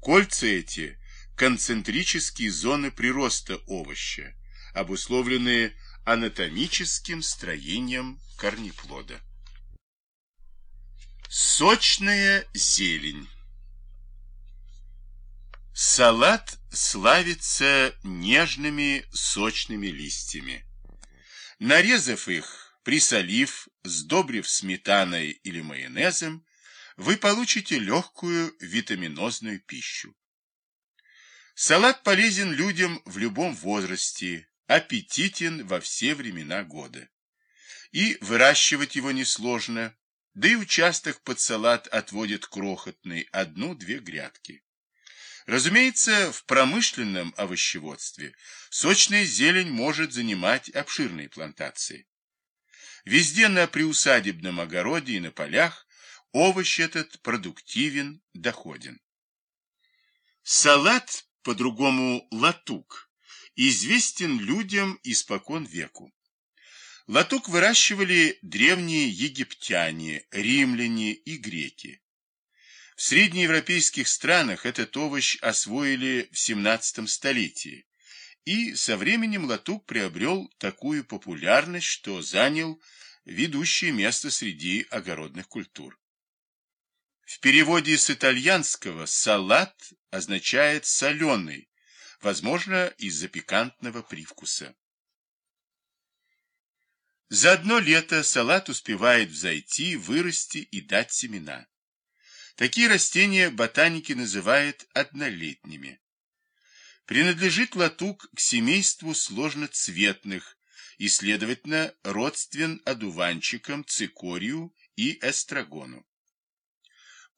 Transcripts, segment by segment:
Кольца эти – концентрические зоны прироста овоща, обусловленные анатомическим строением корнеплода. Сочная зелень Салат славится нежными сочными листьями. Нарезав их, присолив, сдобрив сметаной или майонезом, вы получите легкую витаминозную пищу. Салат полезен людям в любом возрасте, аппетитен во все времена года. И выращивать его несложно, да и участок под салат отводит крохотный, одну-две грядки. Разумеется, в промышленном овощеводстве сочная зелень может занимать обширные плантации. Везде на приусадебном огороде и на полях овощ этот продуктивен, доходен. Салат, по-другому латук, известен людям испокон веку. Латук выращивали древние египтяне, римляне и греки. В среднеевропейских странах этот овощ освоили в 17 столетии, и со временем латук приобрел такую популярность, что занял ведущее место среди огородных культур. В переводе с итальянского «салат» означает «соленый», возможно, из-за пикантного привкуса. За одно лето салат успевает взойти, вырасти и дать семена. Такие растения ботаники называют однолетними. Принадлежит латук к семейству сложноцветных и, следовательно, родствен одуванчикам, цикорию и эстрагону.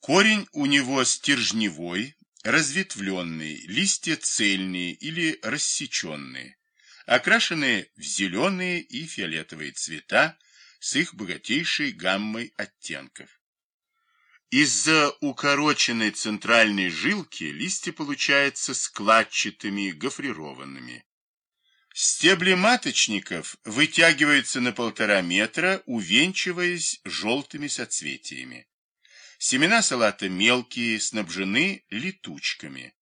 Корень у него стержневой, разветвленный, листья цельные или рассеченные, окрашенные в зеленые и фиолетовые цвета с их богатейшей гаммой оттенков. Из-за укороченной центральной жилки листья получаются складчатыми, гофрированными. Стебли маточников вытягиваются на полтора метра, увенчиваясь желтыми соцветиями. Семена салата мелкие, снабжены летучками.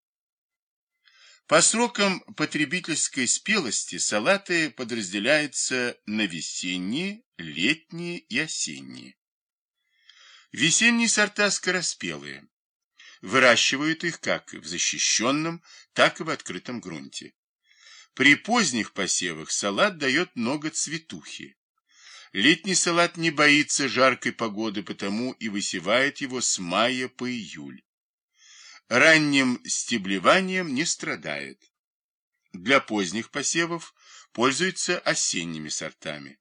По срокам потребительской спелости салаты подразделяются на весенние, летние и осенние. Весенние сорта скороспелые. Выращивают их как в защищенном, так и в открытом грунте. При поздних посевах салат дает много цветухи. Летний салат не боится жаркой погоды, потому и высевает его с мая по июль. Ранним стеблеванием не страдает. Для поздних посевов пользуются осенними сортами.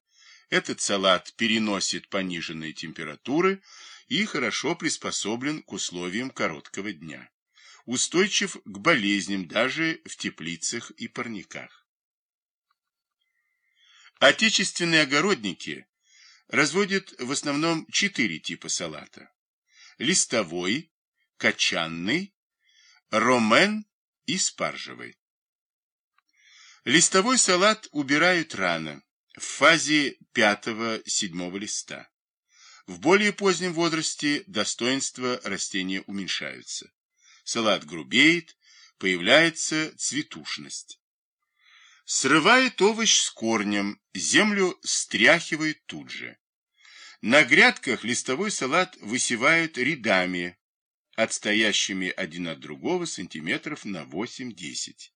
Этот салат переносит пониженные температуры, и хорошо приспособлен к условиям короткого дня. Устойчив к болезням даже в теплицах и парниках. Отечественные огородники разводят в основном четыре типа салата. Листовой, качанный, ромен и спаржевый. Листовой салат убирают рано, в фазе пятого-седьмого листа. В более позднем возрасте достоинства растения уменьшаются. Салат грубеет, появляется цветушность. Срывает овощ с корнем, землю стряхивает тут же. На грядках листовой салат высевают рядами, отстоящими один от другого сантиметров на 8-10.